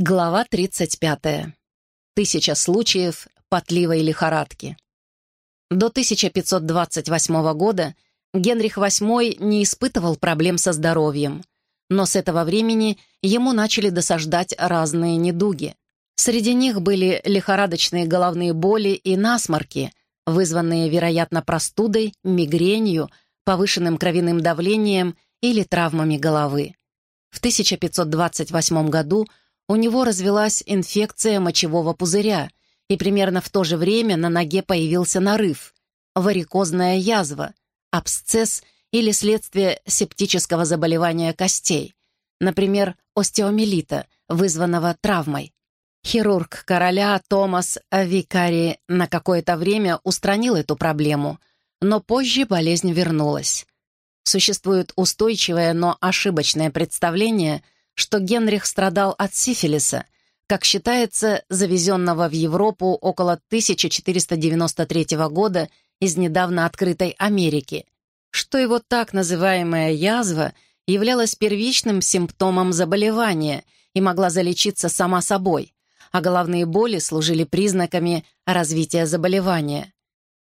Глава 35. Тысяча случаев потливой лихорадки. До 1528 года Генрих VIII не испытывал проблем со здоровьем, но с этого времени ему начали досаждать разные недуги. Среди них были лихорадочные головные боли и насморки, вызванные, вероятно, простудой, мигренью, повышенным кровяным давлением или травмами головы. В 1528 году у него развелась инфекция мочевого пузыря, и примерно в то же время на ноге появился нарыв, варикозная язва, абсцесс или следствие септического заболевания костей, например, остеомелита, вызванного травмой. Хирург короля Томас Викари на какое-то время устранил эту проблему, но позже болезнь вернулась. Существует устойчивое, но ошибочное представление – что Генрих страдал от сифилиса, как считается, завезенного в Европу около 1493 года из недавно открытой Америки, что его так называемая язва являлась первичным симптомом заболевания и могла залечиться сама собой, а головные боли служили признаками развития заболевания.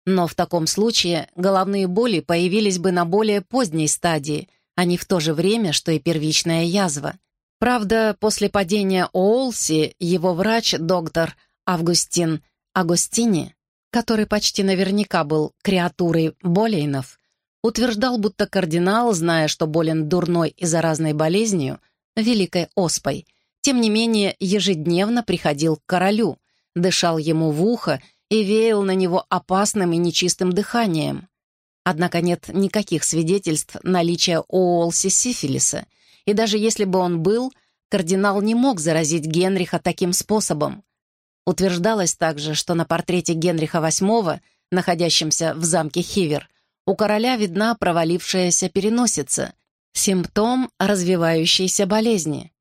Но в таком случае головные боли появились бы на более поздней стадии, а не в то же время, что и первичная язва – Правда, после падения Оолси его врач, доктор Августин Агустини, который почти наверняка был креатурой Болейнов, утверждал, будто кардинал, зная, что болен дурной и заразной болезнью, великой оспой, тем не менее ежедневно приходил к королю, дышал ему в ухо и веял на него опасным и нечистым дыханием. Однако нет никаких свидетельств наличия Оолси сифилиса — и даже если бы он был, кардинал не мог заразить Генриха таким способом. Утверждалось также, что на портрете Генриха VIII, находящемся в замке Хивер, у короля видна провалившаяся переносица, симптом развивающейся болезни.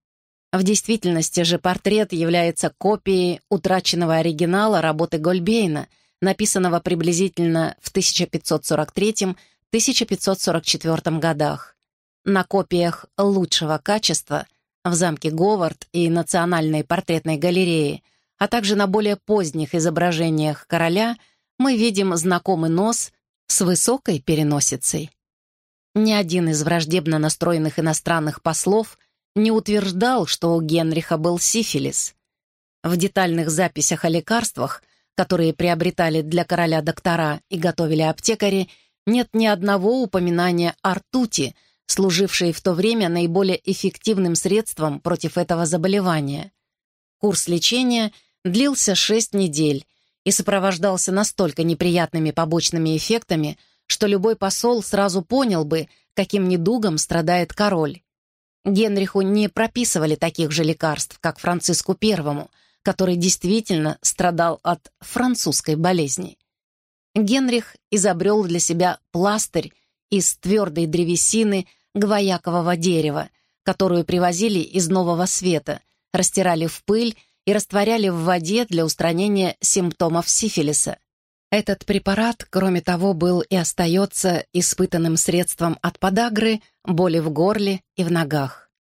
В действительности же портрет является копией утраченного оригинала работы Гольбейна, написанного приблизительно в 1543-1544 годах на копиях лучшего качества в замке Говард и Национальной портретной галерее, а также на более поздних изображениях короля мы видим знакомый нос с высокой переносицей. Ни один из враждебно настроенных иностранных послов не утверждал, что у Генриха был сифилис. В детальных записях о лекарствах, которые приобретали для короля доктора и готовили аптекари, нет ни одного упоминания о ртути – служившие в то время наиболее эффективным средством против этого заболевания. Курс лечения длился 6 недель и сопровождался настолько неприятными побочными эффектами, что любой посол сразу понял бы, каким недугом страдает король. Генриху не прописывали таких же лекарств, как Франциску I, который действительно страдал от французской болезни. Генрих изобрел для себя пластырь из твердой древесины гвоякового дерева, которую привозили из Нового Света, растирали в пыль и растворяли в воде для устранения симптомов сифилиса. Этот препарат, кроме того, был и остается испытанным средством от подагры, боли в горле и в ногах.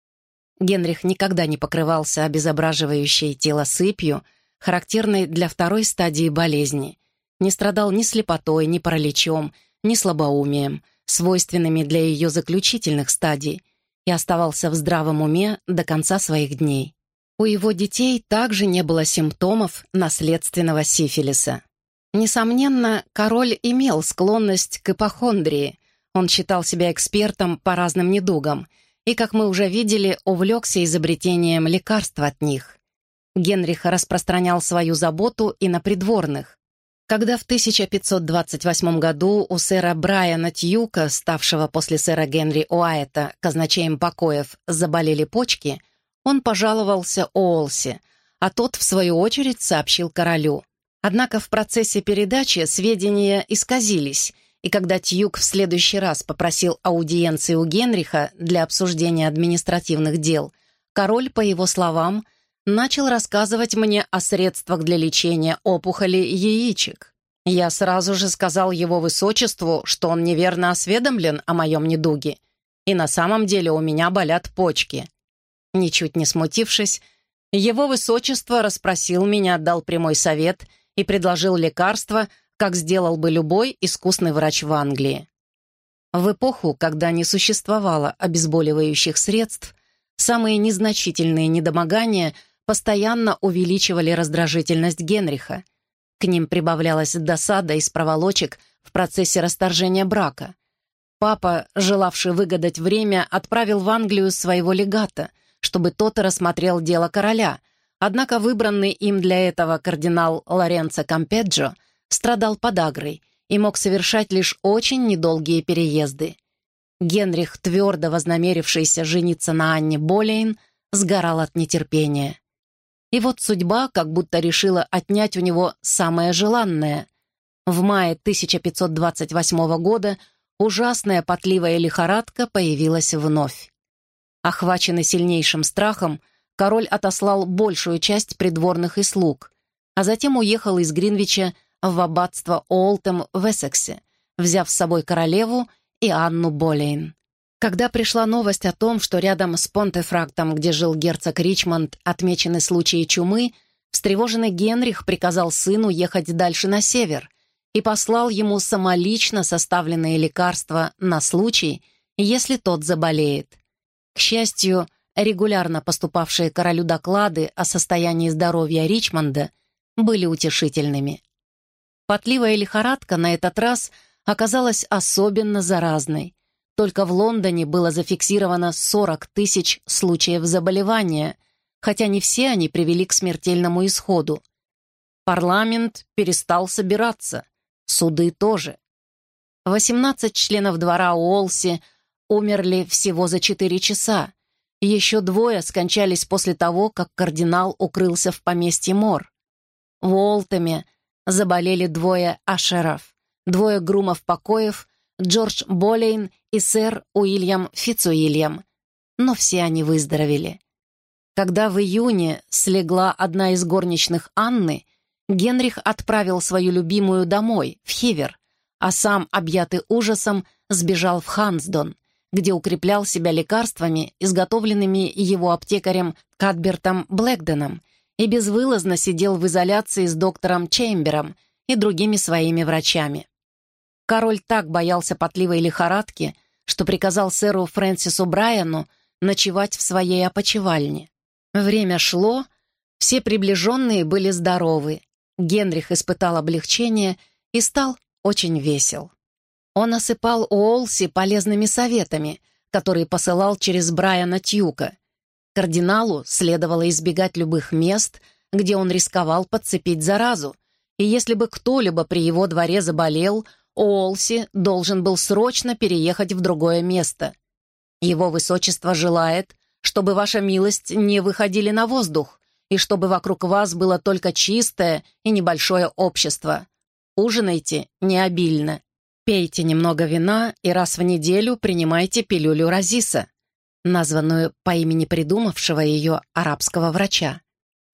Генрих никогда не покрывался обезображивающей тело сыпью, характерной для второй стадии болезни, не страдал ни слепотой, ни параличом, ни слабоумием — свойственными для ее заключительных стадий, и оставался в здравом уме до конца своих дней. У его детей также не было симптомов наследственного сифилиса. Несомненно, король имел склонность к ипохондрии. Он считал себя экспертом по разным недугам и, как мы уже видели, увлекся изобретением лекарств от них. Генрих распространял свою заботу и на придворных. Когда в 1528 году у сэра Брайана Тьюка, ставшего после сэра Генри Уайта казначеем покоев, заболели почки, он пожаловался Олси, а тот, в свою очередь, сообщил королю. Однако в процессе передачи сведения исказились, и когда Тьюк в следующий раз попросил аудиенции у Генриха для обсуждения административных дел, король, по его словам, начал рассказывать мне о средствах для лечения опухоли яичек. Я сразу же сказал его высочеству, что он неверно осведомлен о моем недуге, и на самом деле у меня болят почки. Ничуть не смутившись, Его высочество расспросил меня, дал прямой совет и предложил лекарство, как сделал бы любой искусный врач в Англии. В эпоху, когда не существовало обезболивающих средств, самые незначительные недомогания постоянно увеличивали раздражительность Генриха. К ним прибавлялась досада из проволочек в процессе расторжения брака. Папа, желавший выгадать время, отправил в Англию своего легата, чтобы тот рассмотрел дело короля, однако выбранный им для этого кардинал Лоренцо Кампеджо страдал подагрой и мог совершать лишь очень недолгие переезды. Генрих, твердо вознамерившийся жениться на Анне Болейн, сгорал от нетерпения. И вот судьба как будто решила отнять у него самое желанное. В мае 1528 года ужасная потливая лихорадка появилась вновь. Охваченный сильнейшим страхом, король отослал большую часть придворных и слуг, а затем уехал из Гринвича в аббатство Олтем в Эссексе, взяв с собой королеву и Анну Болейн. Когда пришла новость о том, что рядом с Понтефрактом, где жил герцог Ричмонд, отмечены случаи чумы, встревоженный Генрих приказал сыну ехать дальше на север и послал ему самолично составленные лекарства на случай, если тот заболеет. К счастью, регулярно поступавшие королю доклады о состоянии здоровья Ричмонда были утешительными. Потливая лихорадка на этот раз оказалась особенно заразной. Только в Лондоне было зафиксировано 40 тысяч случаев заболевания, хотя не все они привели к смертельному исходу. Парламент перестал собираться, суды тоже. 18 членов двора Уолси умерли всего за 4 часа. Еще двое скончались после того, как кардинал укрылся в поместье Мор. В Уолтеме заболели двое ашеров, двое грумов покоев, Джордж Болейн и сэр Уильям Фицуильям. Но все они выздоровели. Когда в июне слегла одна из горничных Анны, Генрих отправил свою любимую домой, в Хивер, а сам, объятый ужасом, сбежал в Хансдон, где укреплял себя лекарствами, изготовленными его аптекарем Кадбертом Блэкденом, и безвылазно сидел в изоляции с доктором Чембером и другими своими врачами. Король так боялся потливой лихорадки, что приказал сэру Фрэнсису Брайану ночевать в своей опочивальне. Время шло, все приближенные были здоровы, Генрих испытал облегчение и стал очень весел. Он осыпал Уолси полезными советами, которые посылал через Брайана Тьюка, Кардиналу следовало избегать любых мест, где он рисковал подцепить заразу, и если бы кто-либо при его дворе заболел, Олси должен был срочно переехать в другое место. Его высочество желает, чтобы ваша милость не выходили на воздух, и чтобы вокруг вас было только чистое и небольшое общество. Ужинайте не обильно. Пейте немного вина и раз в неделю принимайте пилюлю Разиса названную по имени придумавшего ее арабского врача.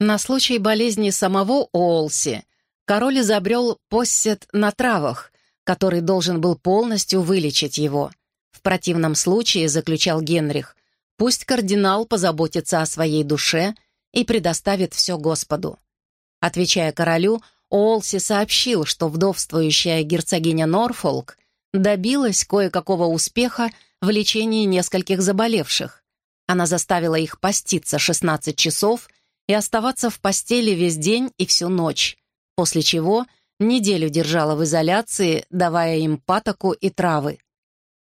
На случай болезни самого Олси король изобрел поссет на травах, который должен был полностью вылечить его. В противном случае, заключал Генрих, пусть кардинал позаботится о своей душе и предоставит все Господу. Отвечая королю, Олси сообщил, что вдовствующая герцогиня Норфолк добилась кое-какого успеха в лечении нескольких заболевших. Она заставила их поститься 16 часов и оставаться в постели весь день и всю ночь, после чего неделю держала в изоляции, давая им патоку и травы.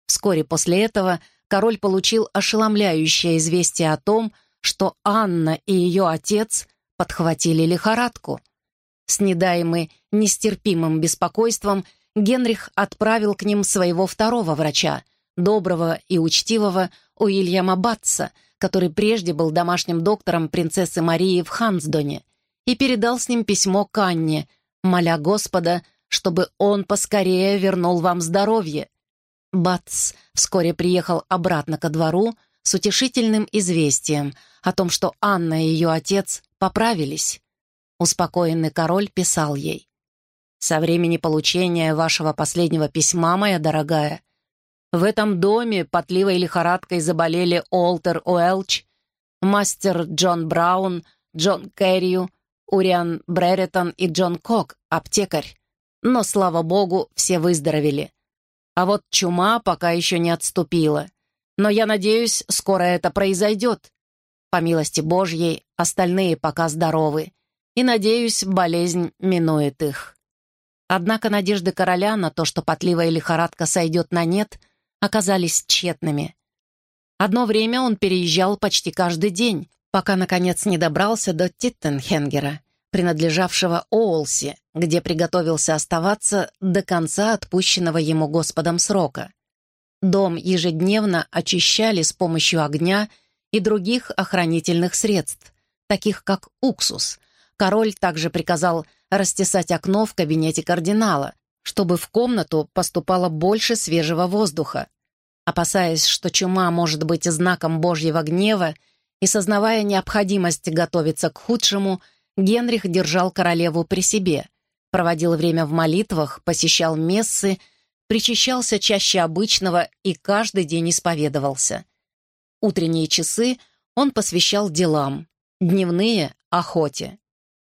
Вскоре после этого король получил ошеломляющее известие о том, что Анна и ее отец подхватили лихорадку. Снедаемый нестерпимым беспокойством, Генрих отправил к ним своего второго врача, доброго и учтивого Уильяма Батса, который прежде был домашним доктором принцессы Марии в Хансдоне, и передал с ним письмо к Анне, моля Господа, чтобы он поскорее вернул вам здоровье. Батс вскоре приехал обратно ко двору с утешительным известием о том, что Анна и ее отец поправились. Успокоенный король писал ей. «Со времени получения вашего последнего письма, моя дорогая, в этом доме потливой лихорадкой заболели Олтер Уэлч, мастер Джон Браун, Джон Кэррию, Уриан Бреретон и Джон Кок, аптекарь. Но, слава богу, все выздоровели. А вот чума пока еще не отступила. Но я надеюсь, скоро это произойдет. По милости Божьей, остальные пока здоровы. И, надеюсь, болезнь минует их. Однако надежды короля на то, что потливая лихорадка сойдет на нет, оказались тщетными. Одно время он переезжал почти каждый день, пока, наконец, не добрался до Титтенхенгера, принадлежавшего Оулси, где приготовился оставаться до конца отпущенного ему Господом срока. Дом ежедневно очищали с помощью огня и других охранительных средств, таких как уксус. Король также приказал растесать окно в кабинете кардинала, чтобы в комнату поступало больше свежего воздуха. Опасаясь, что чума может быть знаком Божьего гнева, и сознавая необходимость готовиться к худшему, Генрих держал королеву при себе, проводил время в молитвах, посещал мессы, причащался чаще обычного и каждый день исповедовался. Утренние часы он посвящал делам, дневные — охоте.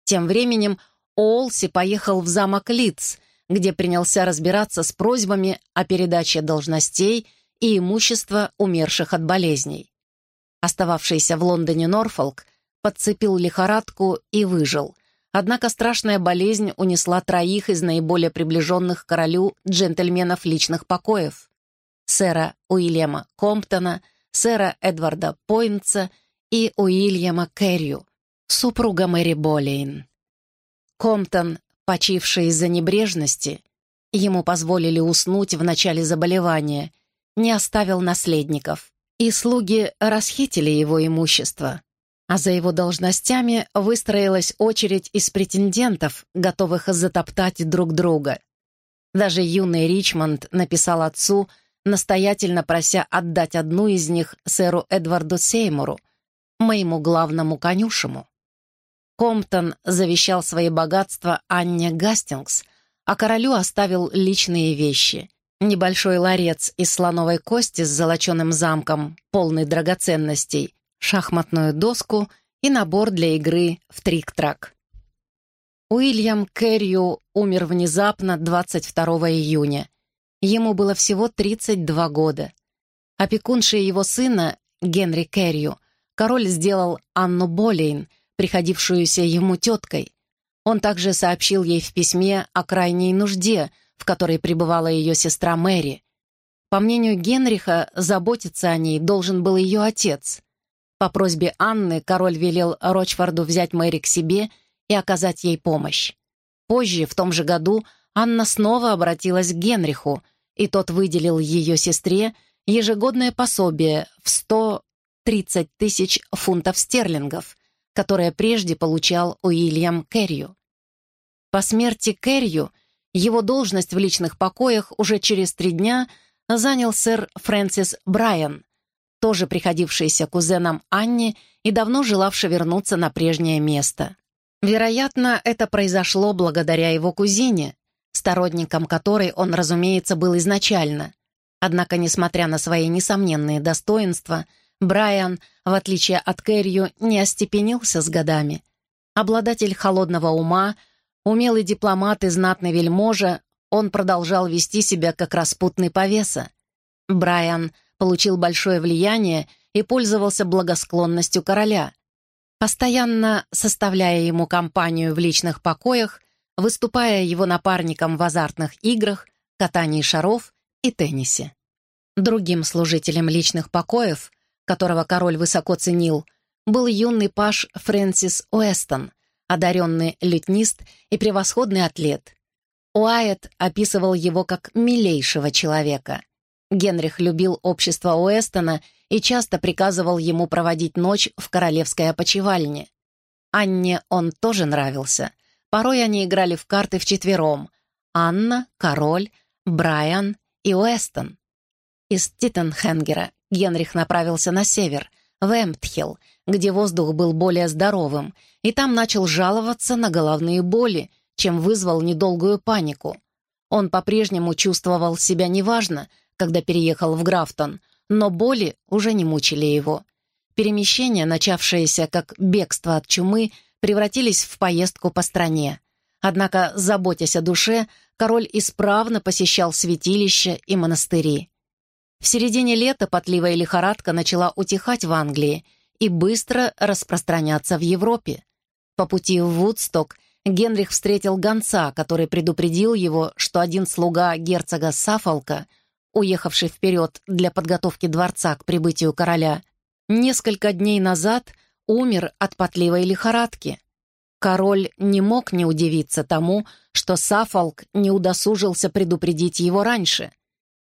Тем временем Олси поехал в замок Лидс, где принялся разбираться с просьбами о передаче должностей и имущества умерших от болезней. Остававшийся в Лондоне Норфолк подцепил лихорадку и выжил. Однако страшная болезнь унесла троих из наиболее приближенных королю джентльменов личных покоев. Сэра Уильяма Комптона, сэра Эдварда Пойнтса и Уильяма Керрю, супруга Мэри Болейн. Комптон, почивший из-за небрежности, ему позволили уснуть в начале заболевания, не оставил наследников, и слуги расхитили его имущество а за его должностями выстроилась очередь из претендентов, готовых затоптать друг друга. Даже юный Ричмонд написал отцу, настоятельно прося отдать одну из них сэру Эдварду Сеймуру, моему главному конюшему. Комптон завещал свои богатства Анне Гастингс, а королю оставил личные вещи. Небольшой ларец из слоновой кости с золоченым замком, полный драгоценностей, шахматную доску и набор для игры в трик-трак. Уильям Кэррию умер внезапно 22 июня. Ему было всего 32 года. Опекуншей его сына, Генри Кэррию, король сделал Анну Болейн, приходившуюся ему теткой. Он также сообщил ей в письме о крайней нужде, в которой пребывала ее сестра Мэри. По мнению Генриха, заботиться о ней должен был ее отец. По просьбе Анны король велел Рочфорду взять Мэри к себе и оказать ей помощь. Позже, в том же году, Анна снова обратилась к Генриху, и тот выделил ее сестре ежегодное пособие в 130 тысяч фунтов стерлингов, которое прежде получал Уильям Керрию. По смерти Керрию его должность в личных покоях уже через три дня занял сэр Фрэнсис Брайан, тоже приходившийся кузеном Анне и давно желавший вернуться на прежнее место. Вероятно, это произошло благодаря его кузине, сторонником которой он, разумеется, был изначально. Однако, несмотря на свои несомненные достоинства, Брайан, в отличие от Кэррию, не остепенился с годами. Обладатель холодного ума, умелый дипломат и знатный вельможа, он продолжал вести себя как распутный повеса. Брайан получил большое влияние и пользовался благосклонностью короля, постоянно составляя ему компанию в личных покоях, выступая его напарником в азартных играх, катании шаров и теннисе. Другим служителем личных покоев, которого король высоко ценил, был юный паж Фрэнсис Уэстон, одаренный лютнист и превосходный атлет. Уайт описывал его как «милейшего человека», Генрих любил общество Уэстона и часто приказывал ему проводить ночь в королевской опочивальне. Анне он тоже нравился. Порой они играли в карты вчетвером. Анна, король, Брайан и Уэстон. Из Титтенхенгера Генрих направился на север, в Эмптхилл, где воздух был более здоровым, и там начал жаловаться на головные боли, чем вызвал недолгую панику. Он по-прежнему чувствовал себя неважно, когда переехал в Графтон, но боли уже не мучили его. Перемещения, начавшиеся как бегство от чумы, превратились в поездку по стране. Однако, заботясь о душе, король исправно посещал святилища и монастыри. В середине лета потливая лихорадка начала утихать в Англии и быстро распространяться в Европе. По пути в Вудсток Генрих встретил гонца, который предупредил его, что один слуга герцога Сафолка, уехавший вперед для подготовки дворца к прибытию короля, несколько дней назад умер от потливой лихорадки. Король не мог не удивиться тому, что Сафолк не удосужился предупредить его раньше.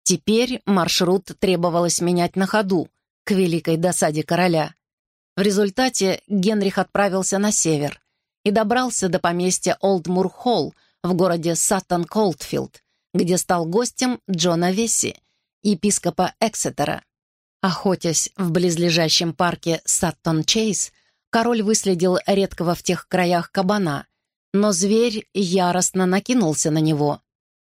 Теперь маршрут требовалось менять на ходу, к великой досаде короля. В результате Генрих отправился на север и добрался до поместья Олдмур-Холл в городе Саттон-Колдфилд, где стал гостем Джона Весси, епископа Эксетера. Охотясь в близлежащем парке Саттон-Чейз, король выследил редкого в тех краях кабана, но зверь яростно накинулся на него.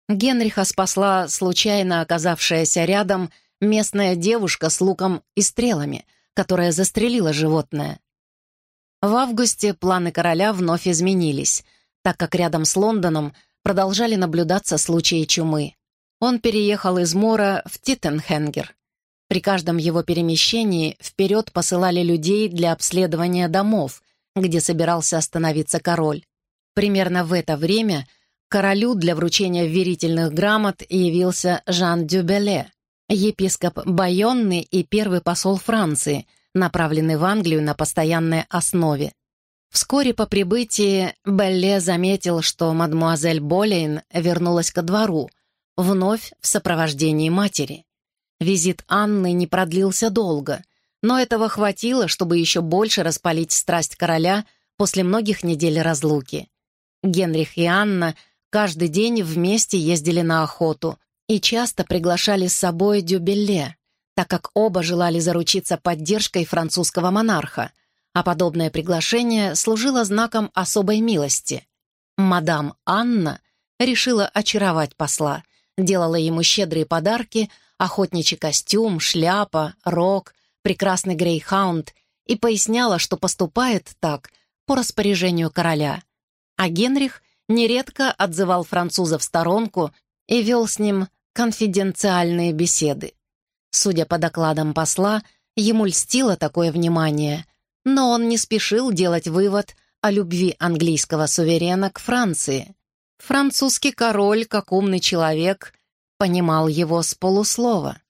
Генриха спасла случайно оказавшаяся рядом местная девушка с луком и стрелами, которая застрелила животное. В августе планы короля вновь изменились, так как рядом с Лондоном продолжали наблюдаться случаи чумы. Он переехал из Мора в Титтенхенгер. При каждом его перемещении вперед посылали людей для обследования домов, где собирался остановиться король. Примерно в это время королю для вручения верительных грамот явился Жан Дюбеле, епископ Байонны и первый посол Франции, направленный в Англию на постоянной основе. Вскоре по прибытии Белле заметил, что мадмуазель Болейн вернулась ко двору, вновь в сопровождении матери. Визит Анны не продлился долго, но этого хватило, чтобы еще больше распалить страсть короля после многих недель разлуки. Генрих и Анна каждый день вместе ездили на охоту и часто приглашали с собой Дюбелле, так как оба желали заручиться поддержкой французского монарха, а подобное приглашение служило знаком особой милости. Мадам Анна решила очаровать посла, делала ему щедрые подарки — охотничий костюм, шляпа, рог, прекрасный грейхаунд и поясняла, что поступает так по распоряжению короля. А Генрих нередко отзывал француза в сторонку и вел с ним конфиденциальные беседы. Судя по докладам посла, ему льстило такое внимание, но он не спешил делать вывод о любви английского суверена к Франции. Французский король, как умный человек, понимал его с полуслова.